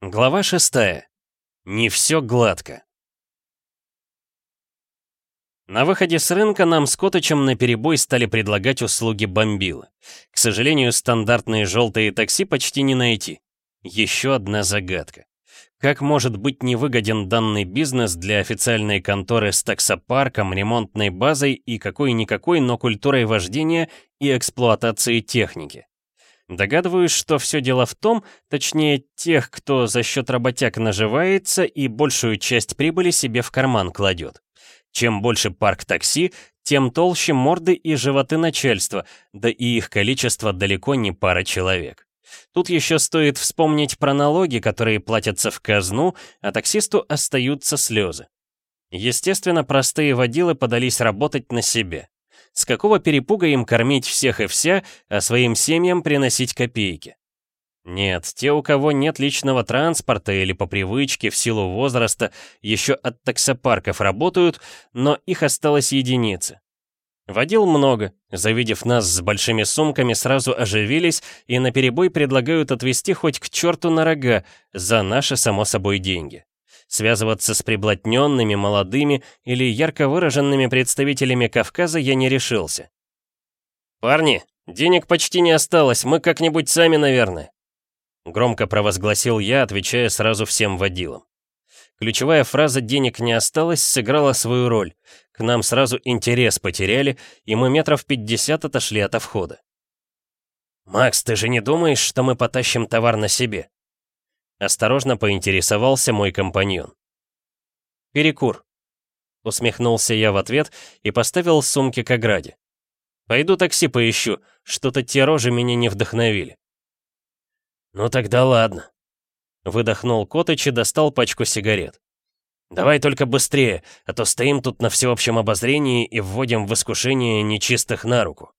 Глава 6. Не все гладко. На выходе с рынка нам с Котычем наперебой стали предлагать услуги бомбила. К сожалению, стандартные желтые такси почти не найти. Еще одна загадка. Как может быть невыгоден данный бизнес для официальной конторы с таксопарком, ремонтной базой и какой-никакой, но культурой вождения и эксплуатации техники? Догадываюсь, что все дело в том, точнее, тех, кто за счет работяг наживается и большую часть прибыли себе в карман кладет. Чем больше парк такси, тем толще морды и животы начальства, да и их количество далеко не пара человек. Тут еще стоит вспомнить про налоги, которые платятся в казну, а таксисту остаются слезы. Естественно, простые водилы подались работать на себе. С какого перепуга им кормить всех и вся, а своим семьям приносить копейки? Нет, те, у кого нет личного транспорта или по привычке в силу возраста, еще от таксопарков работают, но их осталось единицы. Водил много, завидев нас с большими сумками, сразу оживились и наперебой предлагают отвезти хоть к черту на рога за наши, само собой, деньги. Связываться с приблотненными, молодыми или ярко выраженными представителями Кавказа я не решился. «Парни, денег почти не осталось, мы как-нибудь сами, наверное», громко провозгласил я, отвечая сразу всем водилам. Ключевая фраза «денег не осталось» сыграла свою роль. К нам сразу интерес потеряли, и мы метров пятьдесят отошли от входа. «Макс, ты же не думаешь, что мы потащим товар на себе?» Осторожно поинтересовался мой компаньон. «Перекур», — усмехнулся я в ответ и поставил сумки к ограде. «Пойду такси поищу, что-то те рожи меня не вдохновили». «Ну тогда ладно», — выдохнул Котыч и достал пачку сигарет. «Давай только быстрее, а то стоим тут на всеобщем обозрении и вводим в искушение нечистых на руку».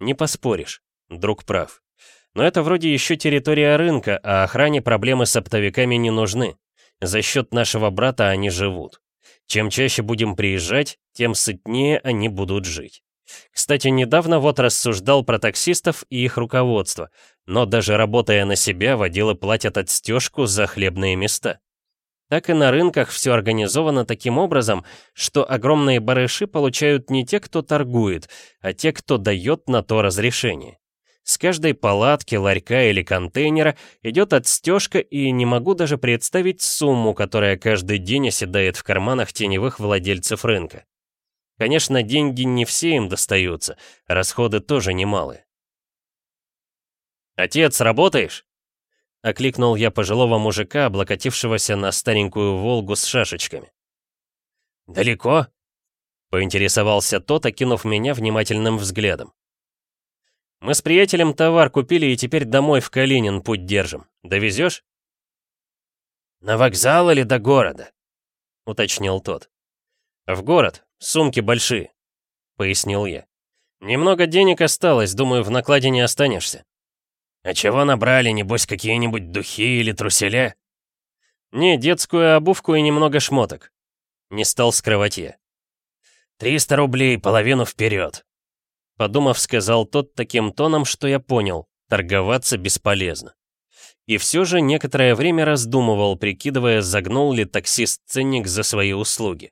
Не поспоришь, друг прав. Но это вроде еще территория рынка, а охране проблемы с оптовиками не нужны. За счет нашего брата они живут. Чем чаще будем приезжать, тем сытнее они будут жить. Кстати, недавно вот рассуждал про таксистов и их руководство, но даже работая на себя, водилы платят отстежку за хлебные места. Так и на рынках все организовано таким образом, что огромные барыши получают не те, кто торгует, а те, кто дает на то разрешение. С каждой палатки, ларька или контейнера идет отстежка, и не могу даже представить сумму, которая каждый день оседает в карманах теневых владельцев рынка. Конечно, деньги не все им достаются, расходы тоже немалые. «Отец, работаешь?» — окликнул я пожилого мужика, облокотившегося на старенькую «Волгу» с шашечками. «Далеко?» — поинтересовался тот, окинув меня внимательным взглядом. Мы с приятелем товар купили и теперь домой в Калинин путь держим. Довезешь? На вокзал или до города? Уточнил тот. В город. Сумки большие. Пояснил я. Немного денег осталось, думаю, в накладе не останешься. А чего набрали, небось, какие-нибудь духи или труселя? Не, детскую обувку и немного шмоток. Не стал скрывать я. «Триста рублей, половину вперед», Подумав, сказал тот таким тоном, что я понял, торговаться бесполезно. И все же некоторое время раздумывал, прикидывая, загнул ли таксист ценник за свои услуги.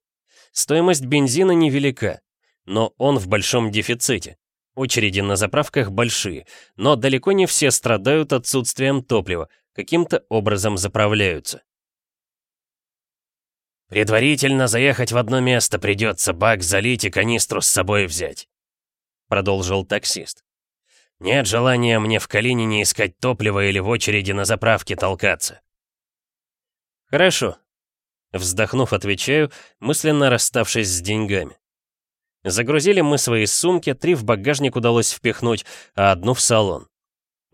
Стоимость бензина невелика, но он в большом дефиците. Очереди на заправках большие, но далеко не все страдают отсутствием топлива, каким-то образом заправляются. «Предварительно заехать в одно место придется, бак залить и канистру с собой взять», продолжил таксист. «Нет желания мне в Калинине искать топливо или в очереди на заправке толкаться». «Хорошо», — вздохнув, отвечаю, мысленно расставшись с деньгами. Загрузили мы свои сумки, три в багажник удалось впихнуть, а одну в салон.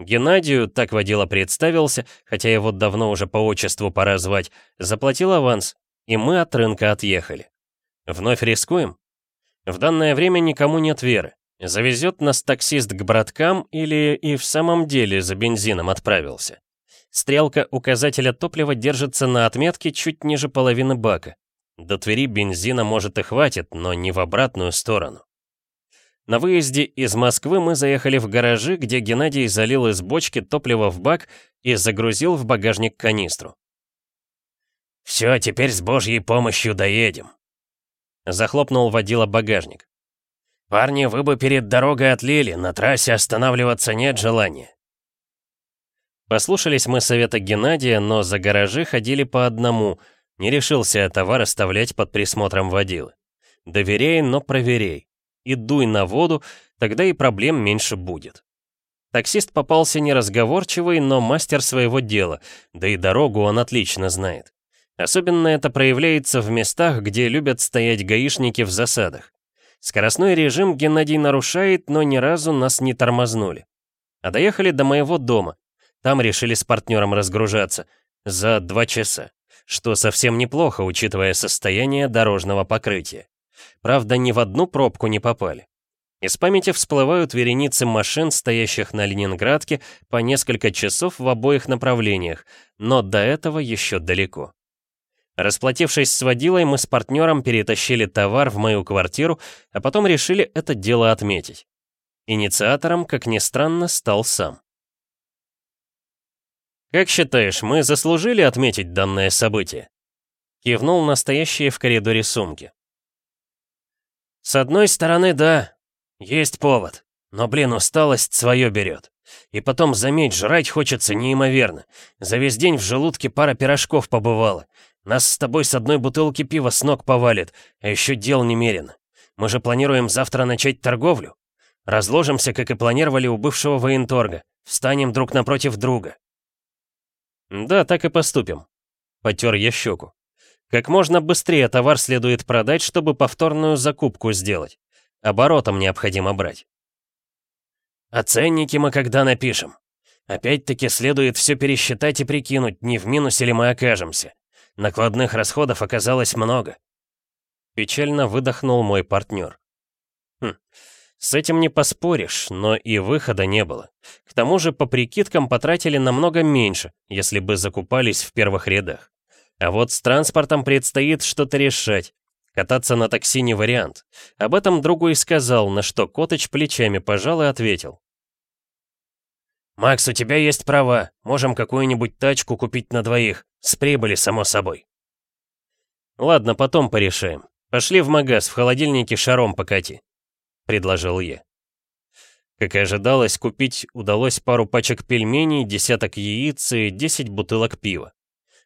Геннадию, так водила представился, хотя его давно уже по отчеству пора звать, заплатил аванс, и мы от рынка отъехали. Вновь рискуем? В данное время никому нет веры. Завезет нас таксист к браткам или и в самом деле за бензином отправился? Стрелка указателя топлива держится на отметке чуть ниже половины бака. До Твери бензина может и хватит, но не в обратную сторону. На выезде из Москвы мы заехали в гаражи, где Геннадий залил из бочки топливо в бак и загрузил в багажник канистру. «Все, теперь с божьей помощью доедем», — захлопнул водила багажник. «Парни, вы бы перед дорогой отлили, на трассе останавливаться нет желания». Послушались мы совета Геннадия, но за гаражи ходили по одному, не решился товар оставлять под присмотром водилы. Доверяй, но проверяй. И дуй на воду, тогда и проблем меньше будет. Таксист попался неразговорчивый, но мастер своего дела, да и дорогу он отлично знает. Особенно это проявляется в местах, где любят стоять гаишники в засадах. Скоростной режим Геннадий нарушает, но ни разу нас не тормознули. А доехали до моего дома. Там решили с партнером разгружаться. За два часа. Что совсем неплохо, учитывая состояние дорожного покрытия. Правда, ни в одну пробку не попали. Из памяти всплывают вереницы машин, стоящих на Ленинградке по несколько часов в обоих направлениях, но до этого еще далеко. Расплатившись с водилой, мы с партнером перетащили товар в мою квартиру, а потом решили это дело отметить. Инициатором, как ни странно, стал сам. «Как считаешь, мы заслужили отметить данное событие?» Кивнул настоящие в коридоре сумки. «С одной стороны, да, есть повод. Но, блин, усталость свое берет. И потом, заметь, жрать хочется неимоверно. За весь день в желудке пара пирожков побывала. Нас с тобой с одной бутылки пива с ног повалит, а еще дел немерено. Мы же планируем завтра начать торговлю. Разложимся, как и планировали у бывшего военторга. Встанем друг напротив друга. Да, так и поступим. Потер я щеку. Как можно быстрее товар следует продать, чтобы повторную закупку сделать. Оборотом необходимо брать. А ценники мы когда напишем? Опять-таки следует все пересчитать и прикинуть, не в минусе ли мы окажемся. Накладных расходов оказалось много. Печально выдохнул мой партнер. Хм, с этим не поспоришь, но и выхода не было. К тому же, по прикидкам, потратили намного меньше, если бы закупались в первых рядах. А вот с транспортом предстоит что-то решать. Кататься на такси не вариант. Об этом другу и сказал, на что Коточ плечами пожал и ответил. «Макс, у тебя есть права. Можем какую-нибудь тачку купить на двоих. С прибыли, само собой». «Ладно, потом порешаем. Пошли в магаз, в холодильнике шаром покати», — предложил я. Как и ожидалось, купить удалось пару пачек пельменей, десяток яиц и 10 бутылок пива.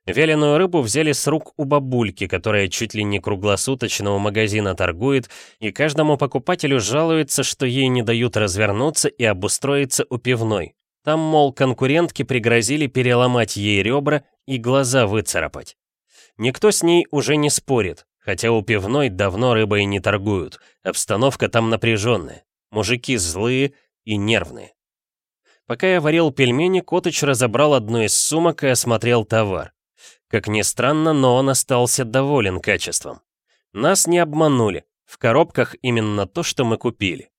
Вяленую рыбу взяли с рук у бабульки, которая чуть ли не круглосуточно у магазина торгует, и каждому покупателю жалуется, что ей не дают развернуться и обустроиться у пивной. Там, мол, конкурентки пригрозили переломать ей ребра и глаза выцарапать. Никто с ней уже не спорит, хотя у пивной давно рыбой не торгуют, обстановка там напряженная, мужики злые и нервные. Пока я варил пельмени, Котыч разобрал одну из сумок и осмотрел товар. Как ни странно, но он остался доволен качеством. Нас не обманули, в коробках именно то, что мы купили.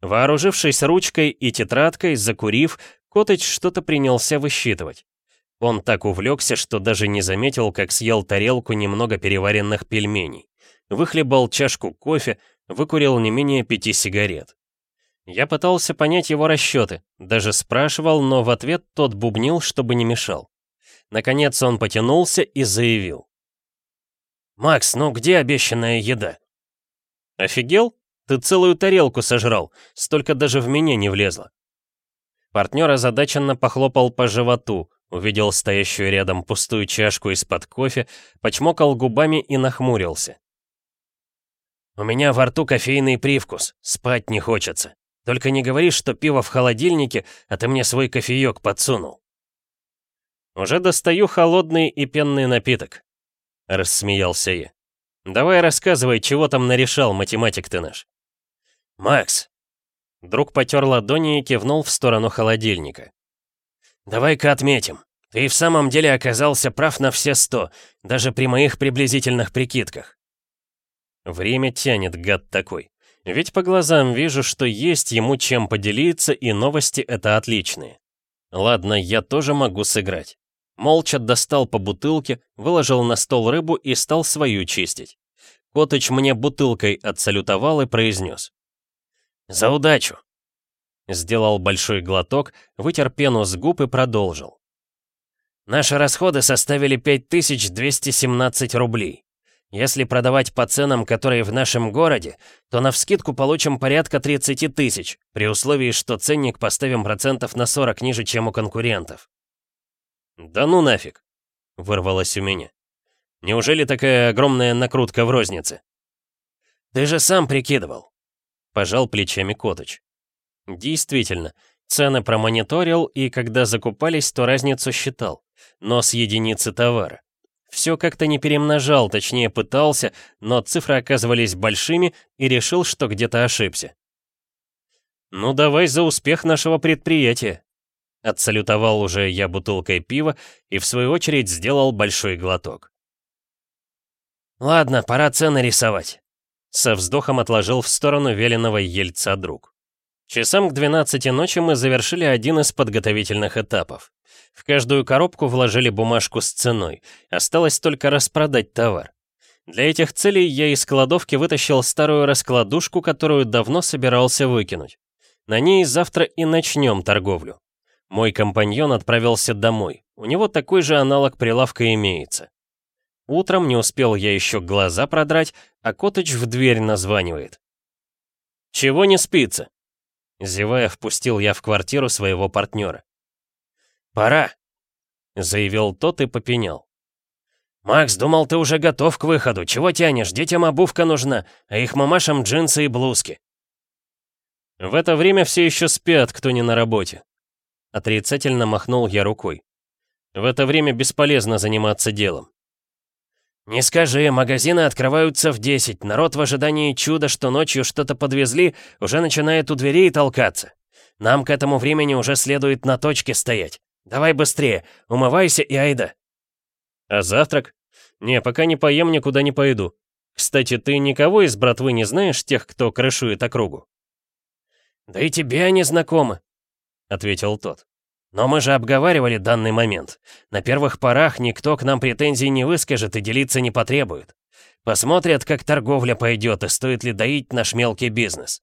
Вооружившись ручкой и тетрадкой, закурив, Котыч что-то принялся высчитывать. Он так увлекся, что даже не заметил, как съел тарелку немного переваренных пельменей. Выхлебал чашку кофе, выкурил не менее пяти сигарет. Я пытался понять его расчеты, даже спрашивал, но в ответ тот бубнил, чтобы не мешал. Наконец он потянулся и заявил. «Макс, ну где обещанная еда?» «Офигел? Ты целую тарелку сожрал, столько даже в меня не влезло». Партнер озадаченно похлопал по животу, увидел стоящую рядом пустую чашку из-под кофе, почмокал губами и нахмурился. «У меня во рту кофейный привкус, спать не хочется. Только не говори, что пиво в холодильнике, а ты мне свой кофеек подсунул». «Уже достаю холодный и пенный напиток», — рассмеялся я. «Давай рассказывай, чего там нарешал математик ты наш». «Макс!» Друг потер ладони и кивнул в сторону холодильника. «Давай-ка отметим. Ты в самом деле оказался прав на все сто, даже при моих приблизительных прикидках». Время тянет, гад такой. Ведь по глазам вижу, что есть ему чем поделиться, и новости это отличные. Ладно, я тоже могу сыграть. Молча достал по бутылке, выложил на стол рыбу и стал свою чистить. Котыч мне бутылкой отсалютовал и произнес. «За удачу!» Сделал большой глоток, вытер пену с губ и продолжил. Наши расходы составили 5217 рублей. Если продавать по ценам, которые в нашем городе, то навскидку получим порядка 30 тысяч, при условии, что ценник поставим процентов на 40 ниже, чем у конкурентов. «Да ну нафиг!» — вырвалось у меня. «Неужели такая огромная накрутка в рознице?» «Ты же сам прикидывал!» — пожал плечами Коточ. Действительно, цены промониторил и когда закупались, то разницу считал, но с единицы товара. Все как-то не перемножал, точнее пытался, но цифры оказывались большими и решил, что где-то ошибся. «Ну давай за успех нашего предприятия!» Отсалютовал уже я бутылкой пива и в свою очередь сделал большой глоток. «Ладно, пора цены рисовать», — со вздохом отложил в сторону веленого ельца друг. Часам к 12 ночи мы завершили один из подготовительных этапов. В каждую коробку вложили бумажку с ценой. Осталось только распродать товар. Для этих целей я из кладовки вытащил старую раскладушку, которую давно собирался выкинуть. На ней завтра и начнем торговлю. Мой компаньон отправился домой. У него такой же аналог прилавка имеется. Утром не успел я еще глаза продрать, а Котыч в дверь названивает. «Чего не спится?» Зевая, впустил я в квартиру своего партнера. «Пора», — заявил тот и попенял. «Макс, думал, ты уже готов к выходу. Чего тянешь? Детям обувка нужна, а их мамашам джинсы и блузки». В это время все еще спят, кто не на работе. Отрицательно махнул я рукой. В это время бесполезно заниматься делом. «Не скажи, магазины открываются в 10. Народ в ожидании чуда, что ночью что-то подвезли, уже начинает у дверей толкаться. Нам к этому времени уже следует на точке стоять. «Давай быстрее, умывайся и айда». «А завтрак? Не, пока не поем, никуда не пойду. Кстати, ты никого из братвы не знаешь, тех, кто крышует округу?» «Да и тебе они знакомы», — ответил тот. «Но мы же обговаривали данный момент. На первых порах никто к нам претензий не выскажет и делиться не потребует. Посмотрят, как торговля пойдет и стоит ли доить наш мелкий бизнес.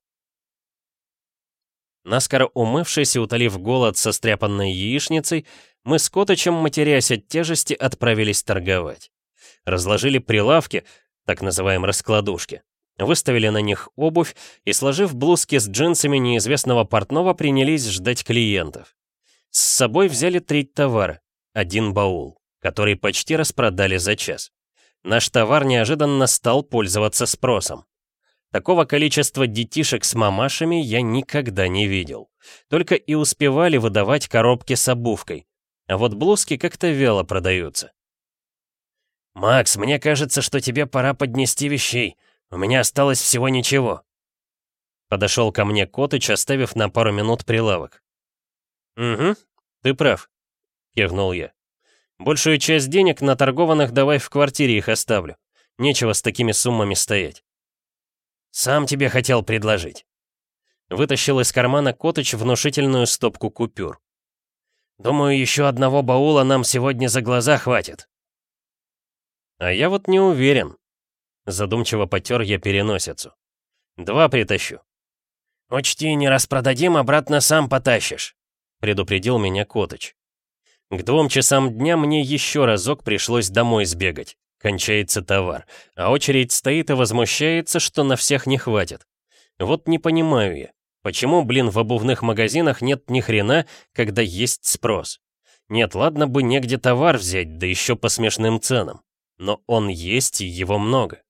Наскоро умывшись и утолив голод со стряпанной яичницей, мы с Коточем, матерясь от тяжести, отправились торговать. Разложили прилавки, так называемые раскладушки, выставили на них обувь и, сложив блузки с джинсами неизвестного портного, принялись ждать клиентов. С собой взяли треть товара, один баул, который почти распродали за час. Наш товар неожиданно стал пользоваться спросом. Такого количества детишек с мамашами я никогда не видел. Только и успевали выдавать коробки с обувкой. А вот блузки как-то вяло продаются. «Макс, мне кажется, что тебе пора поднести вещей. У меня осталось всего ничего». Подошел ко мне Котыч, оставив на пару минут прилавок. «Угу, ты прав», — кивнул я. «Большую часть денег на торгованных давай в квартире их оставлю. Нечего с такими суммами стоять». «Сам тебе хотел предложить». Вытащил из кармана Котыч внушительную стопку купюр. «Думаю, еще одного баула нам сегодня за глаза хватит». «А я вот не уверен». Задумчиво потер я переносицу. «Два притащу». «Учти, не распродадим, обратно сам потащишь», — предупредил меня Котыч. К двум часам дня мне еще разок пришлось домой сбегать. Кончается товар, а очередь стоит и возмущается, что на всех не хватит. Вот не понимаю я, почему, блин, в обувных магазинах нет ни хрена, когда есть спрос? Нет, ладно бы негде товар взять, да еще по смешным ценам. Но он есть и его много.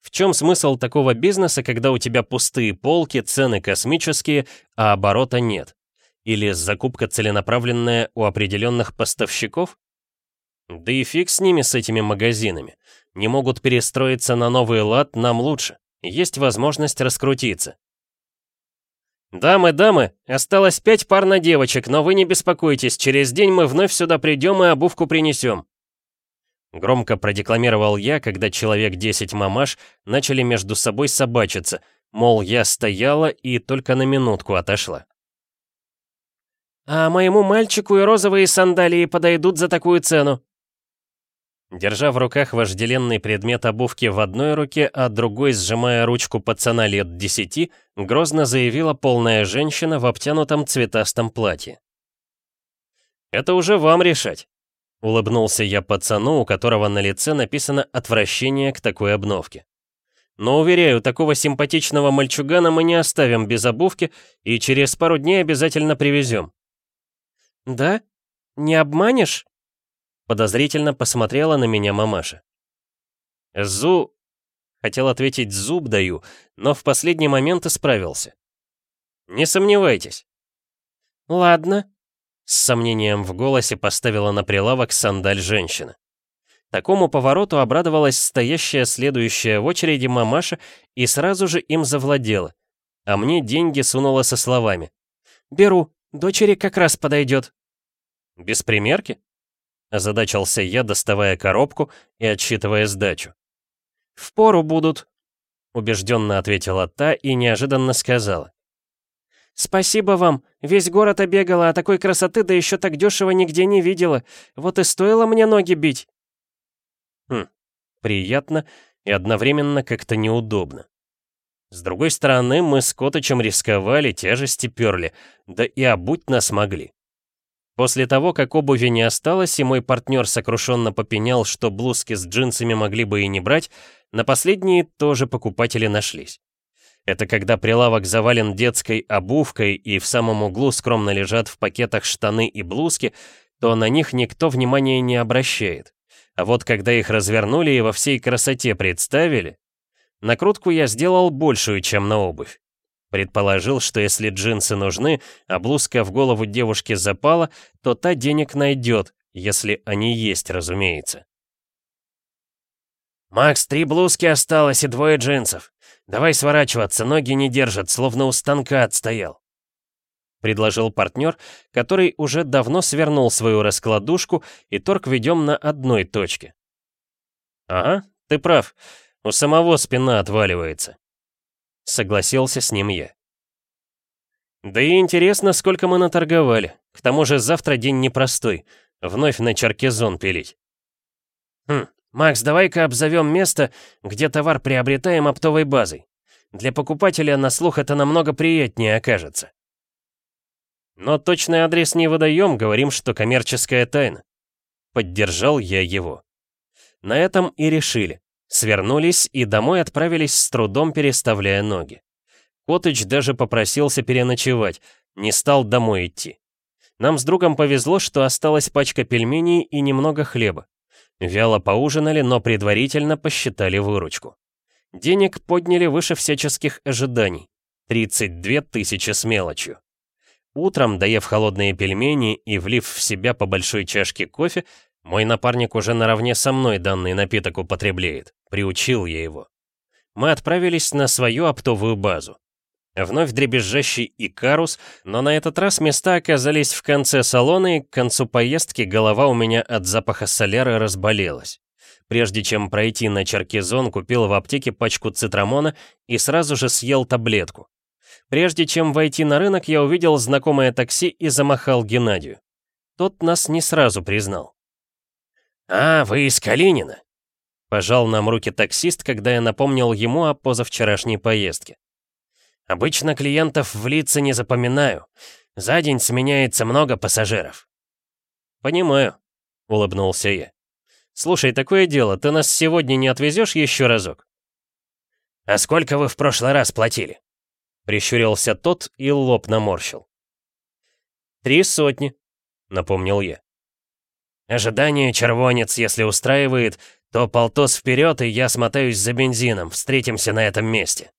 В чем смысл такого бизнеса, когда у тебя пустые полки, цены космические, а оборота нет? Или закупка целенаправленная у определенных поставщиков? Да и фиг с ними, с этими магазинами. Не могут перестроиться на новый лад, нам лучше. Есть возможность раскрутиться. «Дамы, дамы, осталось пять пар на девочек, но вы не беспокойтесь, через день мы вновь сюда придем и обувку принесем». Громко продекламировал я, когда человек 10 мамаш начали между собой собачиться, мол, я стояла и только на минутку отошла. «А моему мальчику и розовые сандалии подойдут за такую цену», Держа в руках вожделенный предмет обувки в одной руке, а другой, сжимая ручку пацана лет десяти, грозно заявила полная женщина в обтянутом цветастом платье. «Это уже вам решать», Улыбнулся я пацану, у которого на лице написано «отвращение к такой обновке». Но, уверяю, такого симпатичного мальчугана мы не оставим без обувки и через пару дней обязательно привезем. «Да? Не обманешь?» Подозрительно посмотрела на меня мамаша. «Зу...» Хотел ответить «зуб даю», но в последний момент исправился. «Не сомневайтесь». «Ладно», — с сомнением в голосе поставила на прилавок сандаль женщина. Такому повороту обрадовалась стоящая следующая в очереди мамаша и сразу же им завладела. А мне деньги сунула со словами. «Беру, дочери как раз подойдет». «Без примерки?» Озадачился я, доставая коробку и отсчитывая сдачу. «Впору будут», — убежденно ответила та и неожиданно сказала. «Спасибо вам. Весь город обегала, а такой красоты да еще так дешево нигде не видела. Вот и стоило мне ноги бить». Хм, приятно и одновременно как-то неудобно. С другой стороны, мы с Коточем рисковали, тяжести перли, да и обуть нас могли. После того, как обуви не осталось, и мой партнер сокрушенно попенял, что блузки с джинсами могли бы и не брать, на последние тоже покупатели нашлись. Это когда прилавок завален детской обувкой и в самом углу скромно лежат в пакетах штаны и блузки, то на них никто внимания не обращает. А вот когда их развернули и во всей красоте представили, накрутку я сделал большую, чем на обувь. Предположил, что если джинсы нужны, а блузка в голову девушки запала, то та денег найдет, если они есть, разумеется. «Макс, три блузки осталось и двое джинсов. Давай сворачиваться, ноги не держат, словно у станка отстоял», — предложил партнер, который уже давно свернул свою раскладушку, и торг ведем на одной точке. «Ага, ты прав, у самого спина отваливается», — согласился с ним я. «Да и интересно, сколько мы наторговали. К тому же завтра день непростой. Вновь на Черкизон пилить». «Хм, Макс, давай-ка обзовем место, где товар приобретаем оптовой базой. Для покупателя на слух это намного приятнее окажется». «Но точный адрес не выдаем, говорим, что коммерческая тайна». Поддержал я его. На этом и решили. Свернулись и домой отправились с трудом переставляя ноги. Коттедж даже попросился переночевать, не стал домой идти. Нам с другом повезло, что осталась пачка пельменей и немного хлеба. Вяло поужинали, но предварительно посчитали выручку. Денег подняли выше всяческих ожиданий. 32 тысячи с мелочью. Утром, доев холодные пельмени и влив в себя по большой чашке кофе, мой напарник уже наравне со мной данный напиток употребляет. Приучил я его. Мы отправились на свою оптовую базу. Вновь дребезжащий Икарус, но на этот раз места оказались в конце салона, и к концу поездки голова у меня от запаха соляры разболелась. Прежде чем пройти на Черкизон, купил в аптеке пачку цитрамона и сразу же съел таблетку. Прежде чем войти на рынок, я увидел знакомое такси и замахал Геннадию. Тот нас не сразу признал. «А, вы из Калинина?» Пожал нам руки таксист, когда я напомнил ему о позавчерашней поездке. «Обычно клиентов в лица не запоминаю. За день сменяется много пассажиров». «Понимаю», — улыбнулся я. «Слушай, такое дело, ты нас сегодня не отвезешь еще разок?» «А сколько вы в прошлый раз платили?» Прищурился тот и лоб наморщил. «Три сотни», — напомнил я. «Ожидание червонец, если устраивает, то полтос вперед, и я смотаюсь за бензином. Встретимся на этом месте».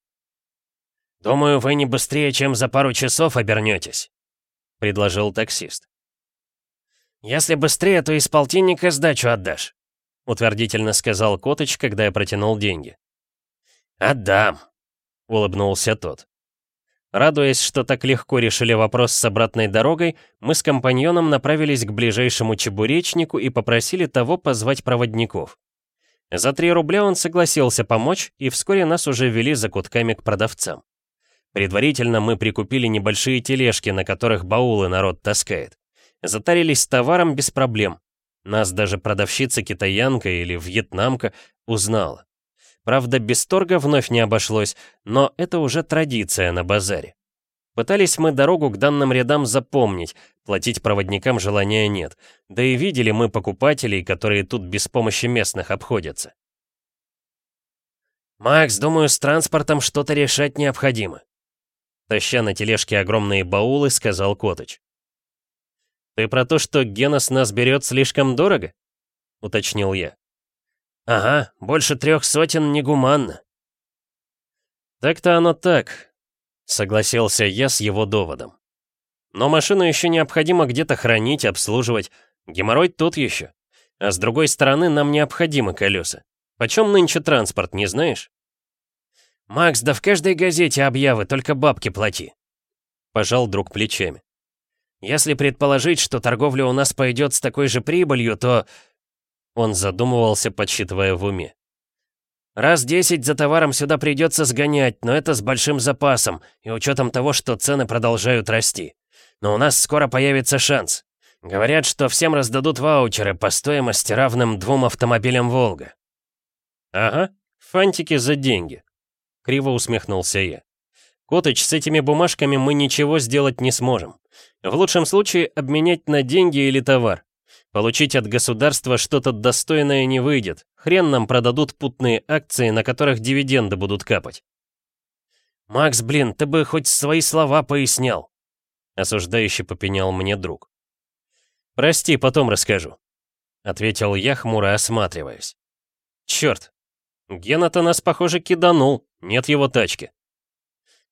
«Думаю, вы не быстрее, чем за пару часов обернетесь», — предложил таксист. «Если быстрее, то из полтинника сдачу отдашь», — утвердительно сказал Котыч, когда я протянул деньги. «Отдам», — улыбнулся тот. Радуясь, что так легко решили вопрос с обратной дорогой, мы с компаньоном направились к ближайшему чебуречнику и попросили того позвать проводников. За 3 рубля он согласился помочь, и вскоре нас уже вели за кутками к продавцам. Предварительно мы прикупили небольшие тележки, на которых баулы народ таскает. Затарились товаром без проблем. Нас даже продавщица-китаянка или вьетнамка узнала. Правда, без торга вновь не обошлось, но это уже традиция на базаре. Пытались мы дорогу к данным рядам запомнить, платить проводникам желания нет. Да и видели мы покупателей, которые тут без помощи местных обходятся. «Макс, думаю, с транспортом что-то решать необходимо», таща на тележке огромные баулы, сказал Коточ. «Ты про то, что Гена с нас берет слишком дорого?» — уточнил я. «Ага, больше трех сотен негуманно». «Так-то оно так», — согласился я с его доводом. «Но машину еще необходимо где-то хранить, обслуживать. Геморрой тут еще. А с другой стороны, нам необходимы колеса. Почем нынче транспорт, не знаешь?» «Макс, да в каждой газете объявы, только бабки плати», — пожал друг плечами. «Если предположить, что торговля у нас пойдет с такой же прибылью, то...» Он задумывался, подсчитывая в уме. «Раз десять за товаром сюда придется сгонять, но это с большим запасом и учетом того, что цены продолжают расти. Но у нас скоро появится шанс. Говорят, что всем раздадут ваучеры по стоимости равным двум автомобилям «Волга». «Ага, фантики за деньги», — криво усмехнулся я. «Котыч, с этими бумажками мы ничего сделать не сможем. В лучшем случае обменять на деньги или товар. Получить от государства что-то достойное не выйдет. Хрен нам продадут путные акции, на которых дивиденды будут капать». «Макс, блин, ты бы хоть свои слова пояснял», — осуждающе попенял мне друг. «Прости, потом расскажу», — ответил я, хмуро осматриваясь. «Черт, Гена-то нас, похоже, киданул, нет его тачки.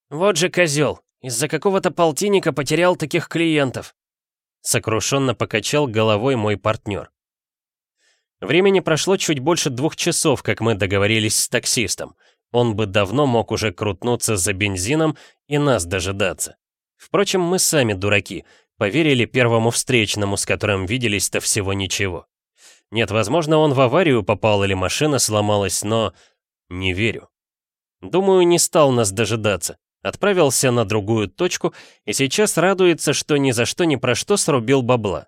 Вот же козел, из-за какого-то полтинника потерял таких клиентов. Сокрушенно покачал головой мой партнер. Времени прошло чуть больше двух часов, как мы договорились с таксистом. Он бы давно мог уже крутнуться за бензином и нас дожидаться. Впрочем, мы сами дураки, поверили первому встречному, с которым виделись-то всего ничего. Нет, возможно, он в аварию попал или машина сломалась, но... Не верю. Думаю, не стал нас дожидаться. Отправился на другую точку и сейчас радуется, что ни за что ни про что срубил бабла.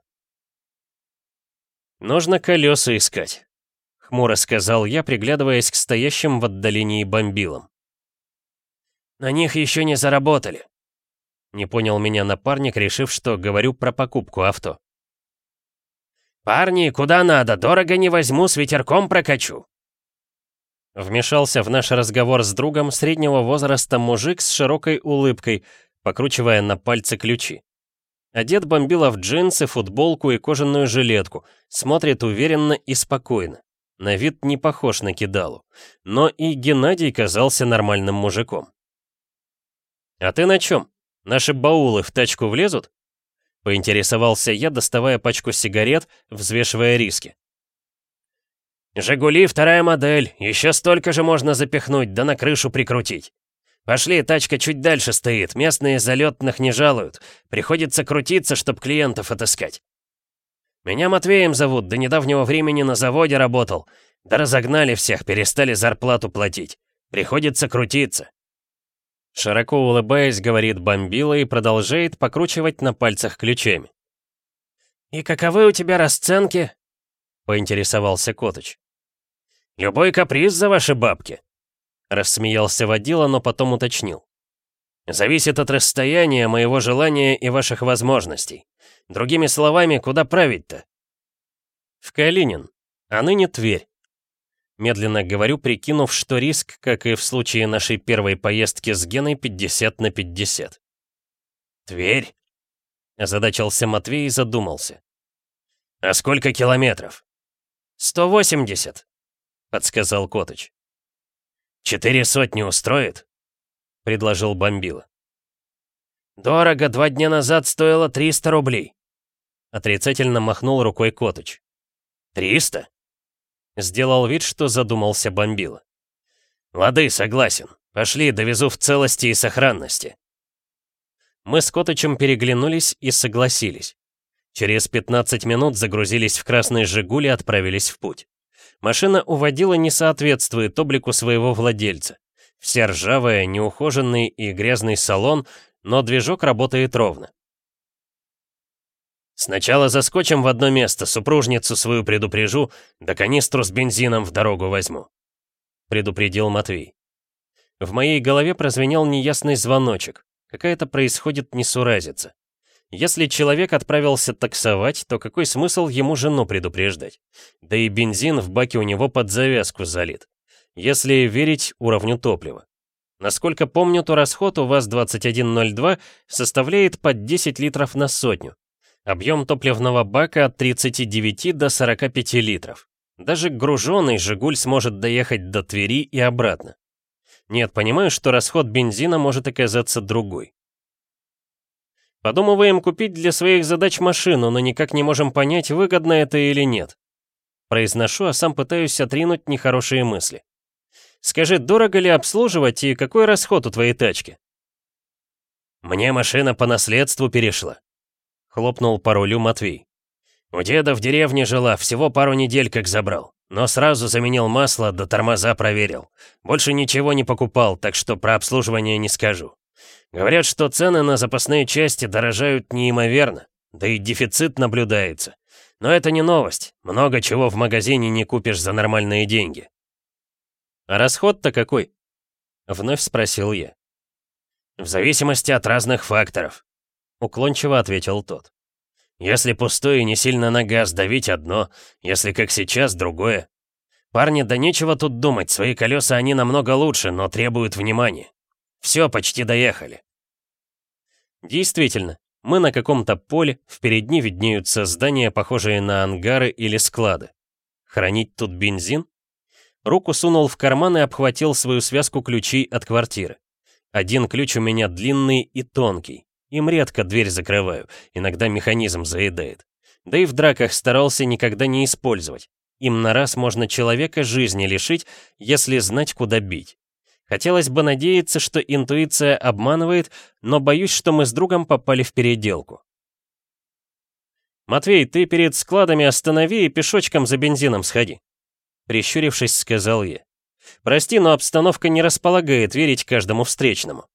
«Нужно колеса искать», — хмуро сказал я, приглядываясь к стоящим в отдалении бомбилам. «На них еще не заработали», — не понял меня напарник, решив, что говорю про покупку авто. «Парни, куда надо? Дорого не возьму, с ветерком прокачу». Вмешался в наш разговор с другом среднего возраста мужик с широкой улыбкой, покручивая на пальцы ключи. Одет бомбила в джинсы, футболку и кожаную жилетку, смотрит уверенно и спокойно. На вид не похож на кидалу. Но и Геннадий казался нормальным мужиком. «А ты на чем? Наши баулы в тачку влезут?» Поинтересовался я, доставая пачку сигарет, взвешивая риски. «Жигули вторая модель, еще столько же можно запихнуть, да на крышу прикрутить. Пошли, тачка чуть дальше стоит, местные залетных не жалуют, приходится крутиться, чтоб клиентов отыскать. Меня Матвеем зовут, до недавнего времени на заводе работал, да разогнали всех, перестали зарплату платить. Приходится крутиться. Широко улыбаясь, говорит бомбила и продолжает покручивать на пальцах ключами. «И каковы у тебя расценки?» — поинтересовался Коточ. «Любой каприз за ваши бабки», — рассмеялся водила, но потом уточнил. «Зависит от расстояния, моего желания и ваших возможностей. Другими словами, куда править-то?» «В Калинин, а ныне Тверь. Медленно говорю, прикинув, что риск, как и в случае нашей первой поездки с Геной, 50 на 50. «Тверь?» — озадачился Матвей и задумался. «А сколько километров?» «Сто восемьдесят», — подсказал Котыч. «Четыре сотни устроит?» — предложил Бомбила. «Дорого, два дня назад стоило 300 рублей», — отрицательно махнул рукой Котыч. «Триста?» Сделал вид, что задумался бомбила. «Лады, согласен. Пошли, довезу в целости и сохранности». Мы с Котычем переглянулись и согласились. Через 15 минут загрузились в красный «Жигуль» и отправились в путь. Машина уводила не соответствует облику своего владельца. Вся ржавая, неухоженный и грязный салон, но движок работает ровно. Сначала заскочим в одно место, супружницу свою предупрежу, да канистру с бензином в дорогу возьму», — предупредил Матвей. В моей голове прозвенел неясный звоночек. Какая-то происходит несуразица. Если человек отправился таксовать, то какой смысл ему жену предупреждать? Да и бензин в баке у него под завязку залит. Если верить уровню топлива. Насколько помню, то расход у ВАЗ-2102 составляет под 10 литров на сотню. Объем топливного бака от 39 до 45 литров. Даже груженный «Жигуль» сможет доехать до Твери и обратно. Нет, понимаю, что расход бензина может оказаться другой. Подумываем купить для своих задач машину, но никак не можем понять, выгодно это или нет. Произношу, а сам пытаюсь отринуть нехорошие мысли. Скажи, дорого ли обслуживать и какой расход у твоей тачки? Мне машина по наследству перешла. Хлопнул по рулю Матвей. У деда в деревне жила, всего пару недель как забрал. Но сразу заменил масло, да тормоза проверил. Больше ничего не покупал, так что про обслуживание не скажу. Говорят, что цены на запасные части дорожают неимоверно, да и дефицит наблюдается. Но это не новость. Много чего в магазине не купишь за нормальные деньги. А расход-то какой? Вновь спросил я. В зависимости от разных факторов, уклончиво ответил тот. Если пустой и не сильно на газ давить одно, если как сейчас другое. Парни, да нечего тут думать, свои колеса они намного лучше, но требуют внимания. Все, почти доехали. Действительно, мы на каком-то поле, впереди виднеются здания, похожие на ангары или склады. Хранить тут бензин? Руку сунул в карман и обхватил свою связку ключей от квартиры. Один ключ у меня длинный и тонкий. Им редко дверь закрываю, иногда механизм заедает. Да и в драках старался никогда не использовать. Им на раз можно человека жизни лишить, если знать, куда бить. Хотелось бы надеяться, что интуиция обманывает, но боюсь, что мы с другом попали в переделку. «Матвей, ты перед складами останови и пешочком за бензином сходи», прищурившись, сказал я. «Прости, но обстановка не располагает верить каждому встречному».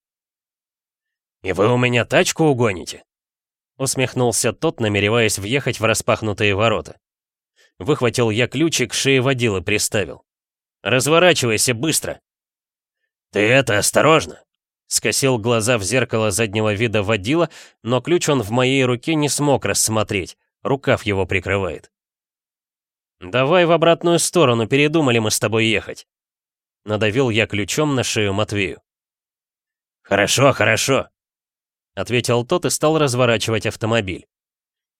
«И вы у меня тачку угоните?» Усмехнулся тот, намереваясь въехать в распахнутые ворота. Выхватил я ключик, шеи водила приставил. «Разворачивайся быстро!» «Ты это, осторожно!» Скосил глаза в зеркало заднего вида водила, но ключ он в моей руке не смог рассмотреть. Рукав его прикрывает. «Давай в обратную сторону, передумали мы с тобой ехать». Надавил я ключом на шею Матвею. «Хорошо, хорошо», — ответил тот и стал разворачивать автомобиль.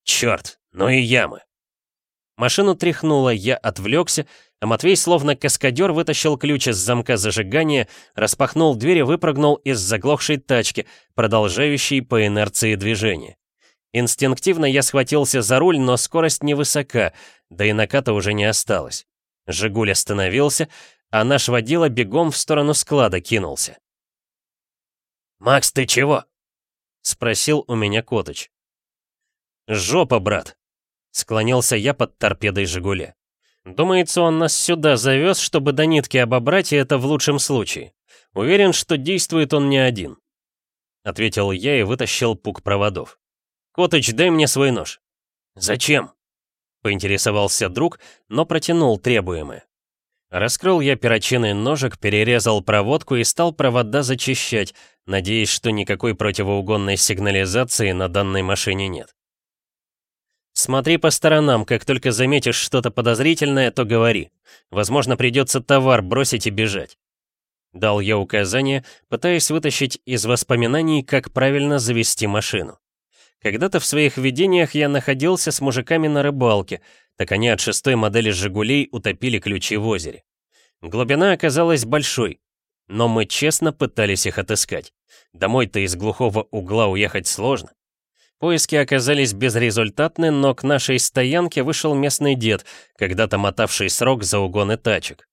«Черт, ну и ямы». Машину тряхнуло, я отвлекся, а Матвей словно каскадер вытащил ключ из замка зажигания, распахнул дверь и выпрыгнул из заглохшей тачки, продолжающей по инерции движения. Инстинктивно я схватился за руль, но скорость невысока, да и наката уже не осталось. «Жигуль» остановился, а наш водила бегом в сторону склада кинулся. «Макс, ты чего?» — спросил у меня Коточ. «Жопа, брат!» — склонился я под торпедой «Жигуля». Думается, он нас сюда завез, чтобы до нитки обобрать, и это в лучшем случае. Уверен, что действует он не один. Ответил я и вытащил пук проводов. «Котыч, дай мне свой нож». «Зачем?» Поинтересовался друг, но протянул требуемое. Раскрыл я перочинный ножик, перерезал проводку и стал провода зачищать, надеясь, что никакой противоугонной сигнализации на данной машине нет. Смотри по сторонам, как только заметишь что-то подозрительное, то говори. Возможно, придется товар бросить и бежать. Дал я указание, пытаясь вытащить из воспоминаний, как правильно завести машину. Когда-то в своих видениях я находился с мужиками на рыбалке, так они от шестой модели «Жигулей» утопили ключи в озере. Глубина оказалась большой, но мы честно пытались их отыскать. Домой-то из глухого угла уехать сложно. Поиски оказались безрезультатны, но к нашей стоянке вышел местный дед, когда-то мотавший срок за угоны тачек.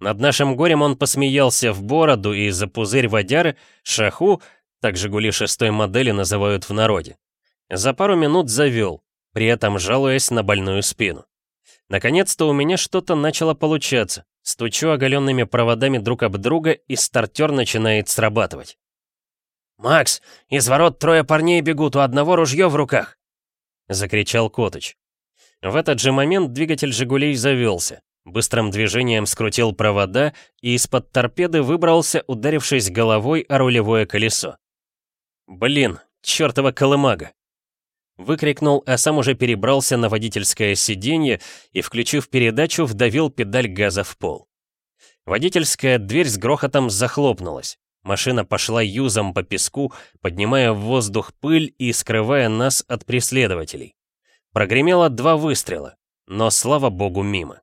Над нашим горем он посмеялся в бороду и за пузырь водяры, шаху, так «Жигули» шестой модели называют в народе. За пару минут завел, при этом жалуясь на больную спину. Наконец-то у меня что-то начало получаться. Стучу оголенными проводами друг об друга, и стартер начинает срабатывать. «Макс, из ворот трое парней бегут, у одного ружье в руках!» — закричал Котыч. В этот же момент двигатель «Жигулей» завелся. Быстрым движением скрутил провода и из-под торпеды выбрался, ударившись головой о рулевое колесо. Блин, чертова колымага! Выкрикнул, а сам уже перебрался на водительское сиденье и, включив передачу, вдавил педаль газа в пол. Водительская дверь с грохотом захлопнулась. Машина пошла юзом по песку, поднимая в воздух пыль и скрывая нас от преследователей. Прогремело два выстрела, но, слава богу, мимо.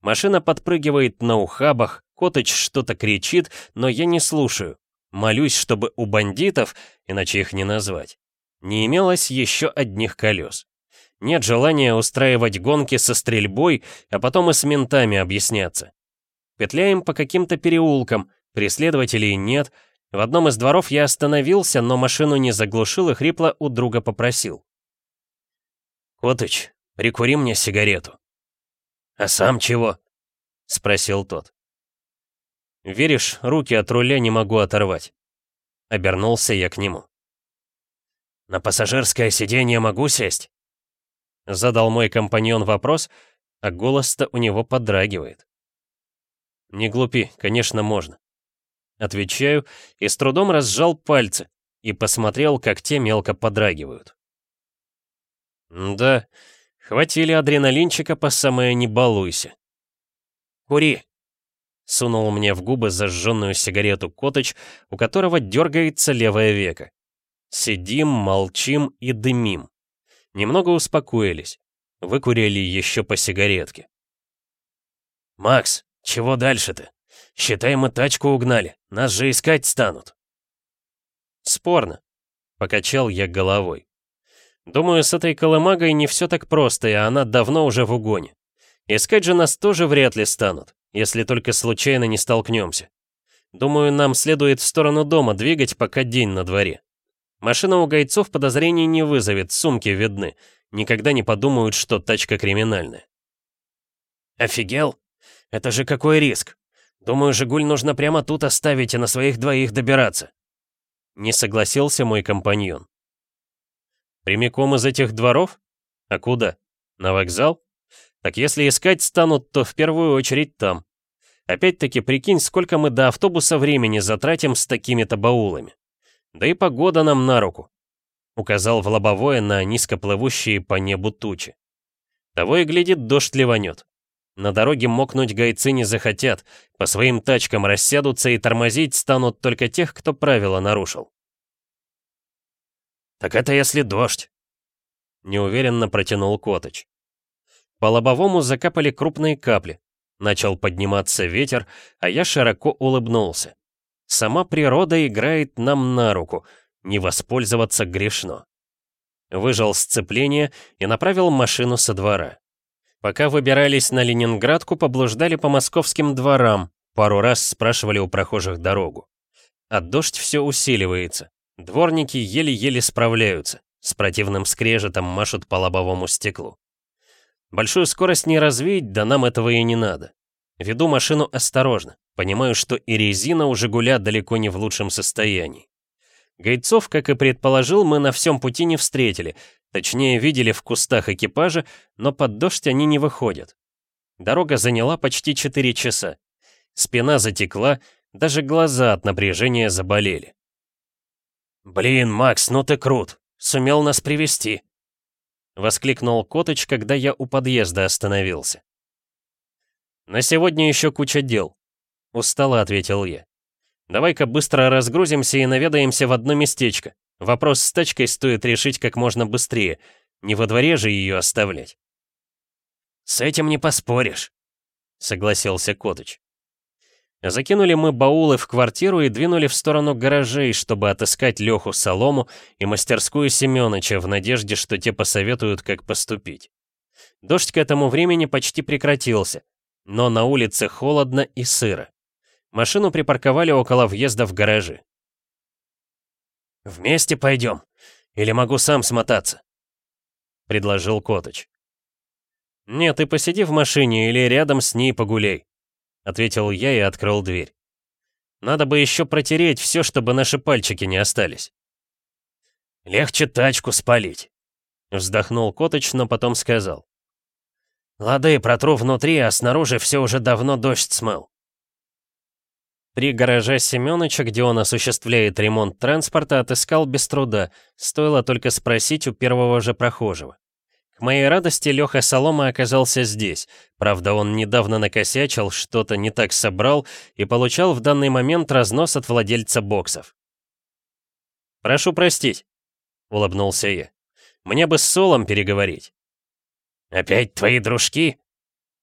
Машина подпрыгивает на ухабах, Коточ что-то кричит, но я не слушаю. Молюсь, чтобы у бандитов, иначе их не назвать, не имелось еще одних колес. Нет желания устраивать гонки со стрельбой, а потом и с ментами объясняться. Петляем по каким-то переулкам, преследователей нет. В одном из дворов я остановился, но машину не заглушил и хрипло у друга попросил. «Котыч, прикури мне сигарету». «А сам чего?» — спросил тот. «Веришь, руки от руля не могу оторвать». Обернулся я к нему. «На пассажирское сиденье могу сесть?» Задал мой компаньон вопрос, а голос-то у него подрагивает. «Не глупи, конечно, можно». Отвечаю и с трудом разжал пальцы и посмотрел, как те мелко подрагивают. «Да, хватили адреналинчика по самое не балуйся». «Кури!» — сунул мне в губы зажженную сигарету Коточ, у которого дергается левое веко. Сидим, молчим и дымим. Немного успокоились. Выкурили еще по сигаретке. «Макс, чего дальше-то? Считай, мы тачку угнали. Нас же искать станут». «Спорно», — покачал я головой. «Думаю, с этой колымагой не все так просто, и она давно уже в угоне. Искать же нас тоже вряд ли станут, если только случайно не столкнемся. Думаю, нам следует в сторону дома двигать, пока день на дворе. Машина у гайцов подозрений не вызовет, сумки видны. Никогда не подумают, что тачка криминальная. «Офигел? Это же какой риск? Думаю, «Жигуль» нужно прямо тут оставить и на своих двоих добираться». Не согласился мой компаньон. «Прямиком из этих дворов? А куда? На вокзал? Так если искать станут, то в первую очередь там. Опять-таки, прикинь, сколько мы до автобуса времени затратим с такими-то баулами. Да и погода нам на руку. Указал в лобовое на низкоплывущие по небу тучи. Того и глядит, дождь ливанет. На дороге мокнуть гайцы не захотят, по своим тачкам рассядутся и тормозить станут только тех, кто правила нарушил. «Так это если дождь», — неуверенно протянул Коточ. По лобовому закапали крупные капли. Начал подниматься ветер, а я широко улыбнулся. Сама природа играет нам на руку, не воспользоваться грешно. Выжал сцепление и направил машину со двора. Пока выбирались на Ленинградку, поблуждали по московским дворам, пару раз спрашивали у прохожих дорогу. А дождь все усиливается. Дворники еле-еле справляются, с противным скрежетом машут по лобовому стеклу. Большую скорость не развить, да нам этого и не надо. Веду машину осторожно. Понимаю, что и резина у «Жигуля» далеко не в лучшем состоянии. Гайцов, как и предположил, мы на всем пути не встретили. Точнее, видели в кустах экипажа, но под дождь они не выходят. Дорога заняла почти 4 часа. Спина затекла, даже глаза от напряжения заболели. «Блин, Макс, ну ты крут! Сумел нас привести!» Воскликнул Котыч, когда я у подъезда остановился. «На сегодня еще куча дел», — устало ответил я. «Давай-ка быстро разгрузимся и наведаемся в одно местечко. Вопрос с тачкой стоит решить как можно быстрее. Не во дворе же ее оставлять». «С этим не поспоришь», — согласился Котыч. Закинули мы баулы в квартиру и двинули в сторону гаражей, чтобы отыскать Леху Солому и мастерскую Семёныча в надежде, что те посоветуют, как поступить. Дождь к этому времени почти прекратился, но на улице холодно и сыро. Машину припарковали около въезда в гаражи. «Вместе пойдем? Или могу сам смотаться?» — предложил Коточ. «Нет, ты посиди в машине или рядом с ней погуляй», — ответил я и открыл дверь. «Надо бы еще протереть все, чтобы наши пальчики не остались». «Легче тачку спалить», — вздохнул Коточ, но потом сказал. Лады, протру внутри, а снаружи все уже давно дождь смыл. Три гаража Семёныча, где он осуществляет ремонт транспорта, отыскал без труда, стоило только спросить у первого же прохожего. К моей радости Лёха Солома оказался здесь, правда он недавно накосячил, что-то не так собрал и получал в данный момент разнос от владельца боксов. «Прошу простить», — улыбнулся я. «Мне бы с Солом переговорить». «Опять твои дружки?»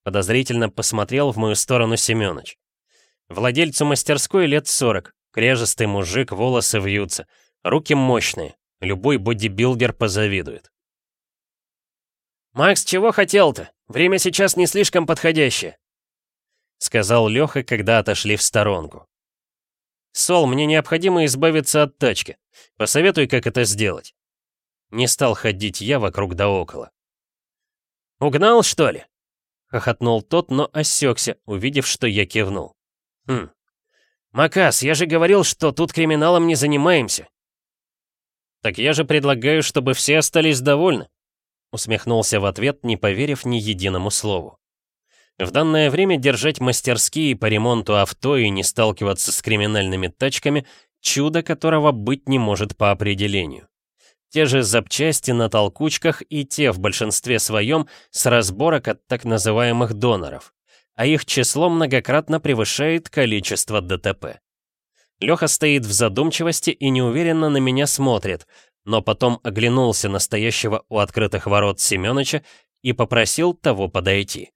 Подозрительно посмотрел в мою сторону Семёныч. Владельцу мастерской лет 40, кряжестый мужик, волосы вьются, руки мощные, любой бодибилдер позавидует. «Макс, чего хотел-то? Время сейчас не слишком подходящее», — сказал Лёха, когда отошли в сторонку. «Сол, мне необходимо избавиться от тачки. Посоветуй, как это сделать». Не стал ходить я вокруг да около. «Угнал, что ли?» — хохотнул тот, но осекся, увидев, что я кивнул. Хм. Макас, я же говорил, что тут криминалом не занимаемся. Так я же предлагаю, чтобы все остались довольны. Усмехнулся в ответ, не поверив ни единому слову. В данное время держать мастерские по ремонту авто и не сталкиваться с криминальными тачками — чудо которого быть не может по определению. Те же запчасти на толкучках и те в большинстве своем с разборок от так называемых доноров а их число многократно превышает количество ДТП. Леха стоит в задумчивости и неуверенно на меня смотрит, но потом оглянулся настоящего у открытых ворот Семёныча и попросил того подойти.